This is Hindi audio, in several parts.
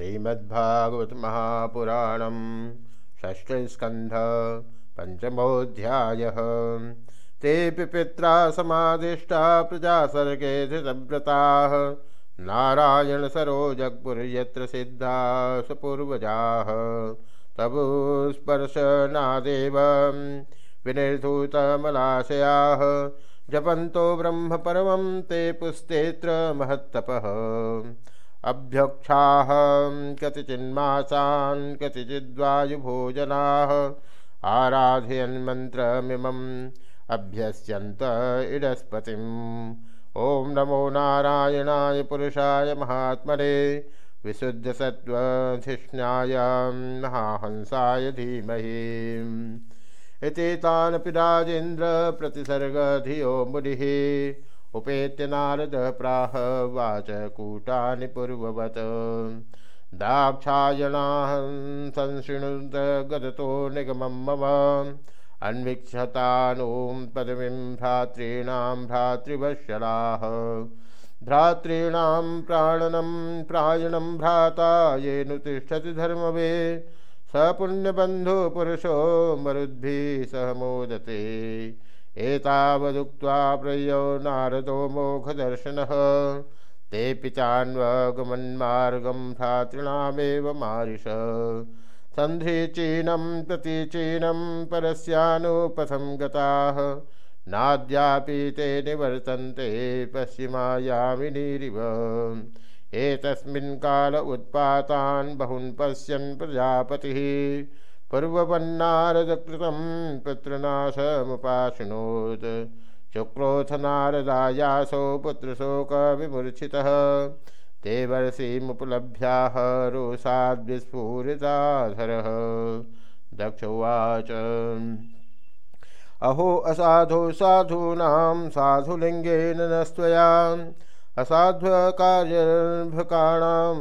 श्रीमद्भागवत महापुराण षष्ठस्कंध पंचमोध्याय ते पिता समादिष्टा प्रजा सर्गे धृतव्रता। नारायण सरोजगपुर यत्र सिद्धा सुपूर्वजा तब जपन्तो ब्रह्म परमं ते पुस्तेत्र महत्तपः। अभ्यक्षाः कतिचिन्मासान् कतिचिद्वायुभोजनाः। आराधयन्मन्त्रमिमम् अभ्यस्यन्त इडस्पतिम्। ॐ नमो नारायणाय पुरुषाय महात्मने विशुद्धसत्त्वधिष्णाय महाहंसाय धीमहि। इति तानपि राजेन्द्र प्रतिसर्गधियो मुनिः। उपेत्य नारद प्राह वाच कूटानि पूर्ववत्। दाक्षायणाः संशृणुत गदतो निगमं मम। अन्वीक्षतानुं पदवीं भ्रातॄणां भ्रातृवत्सलाः। भ्रातॄणां प्राणनं प्रायणं भ्राता येनु तिष्ठति धर्मवे। स पुण्यबन्धुपुरुषो मरुद्भिः सह मोदते। एतावदुक्त्वा प्रयो नारदो मोघदर्शनः। तेऽपि चान्वगमन्मार्गं भ्रातॄणामेव मारिष। सन्ध्रीचीनं प्रतीचीनं परस्यानुपथं गताः। नाद्यापि ते निवर्तन्ते पश्चिमायामिनीरिव एतस्मिन् काल उत्पातान् बहून् पश्यन् प्रजापतिः। पूर्ववन्नारदकृतं पुत्रनाशमुपाशुनोत् शुक्रोऽथ नारदायासौ पुत्रशोकविमूर्छितः ते वर्षिमुपलभ्याः रोषाद्विस्फुरिताधरः दक्ष उवाच। अहो असाधो साधूनां साधुलिङ्गेन न स्वया असाध्वकार्यभकाणां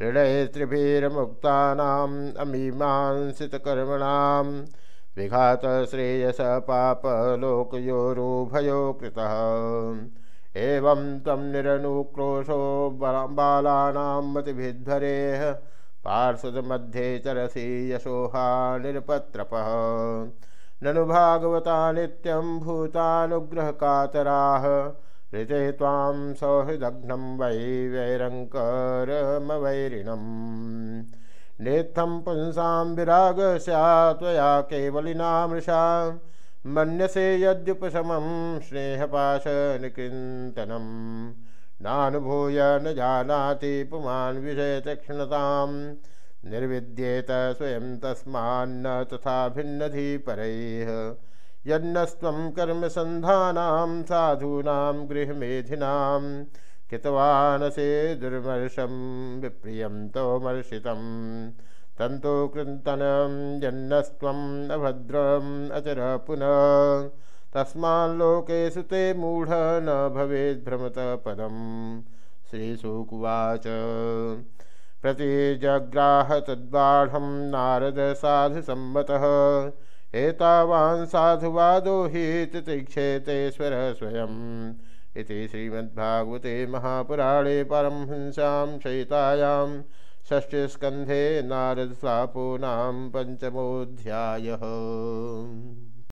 भिक्षोर्मार्गप्रदर्शितः हृदयस्त्रिभिर्मुक्तानाम् अमीमांसितकर्मणां विघातश्रेयसपापलोकयोरुभयो कृतः एवं तं निरनुक्रोशो बालानां मतिभिध्वरेः पार्षदमध्ये चरसि यशोहा निरपत्रपः। ननु भागवता नित्यं भूतानुग्रहकातराः ऋते तां सौहृदघ्नं वै वैरङ्करमवैरिणम्। नेत्थं पुंसां विराग स्यात् त्वया केवलिनामृषा मन्यसे यद्युपशमं स्नेहपाशनिकृन्तनं नानुभूय न जानाति पुमान् विषयतीक्ष्णतां निर्विद्येत स्वयं तस्मान्न तथा भिन्नधिपरैः। यन्नस्त्वं कर्मसन्धानां, साधूनां गृहमेधिनां, कृतवानसे दुर्मर्शं विप्रियं तवमर्षितं तन्तु कृन्तनं यन्नस्त्वम् अभद्रम् अचर पुनः। तस्माल्लोकेषु ते मूढ न भवेद्भ्रमत पदं श्रीशुकुवाच प्रतिजग्राह तद्बाढं नारद साधुसम्मतः एतावान् साधुवादो हि तितिक्षेतेश्वर स्वयम् इति श्रीमद्भागवते महापुराणे परमहंसां शयितायां षष्ठस्कन्धे नारदशापो नाम पञ्चमोऽध्यायः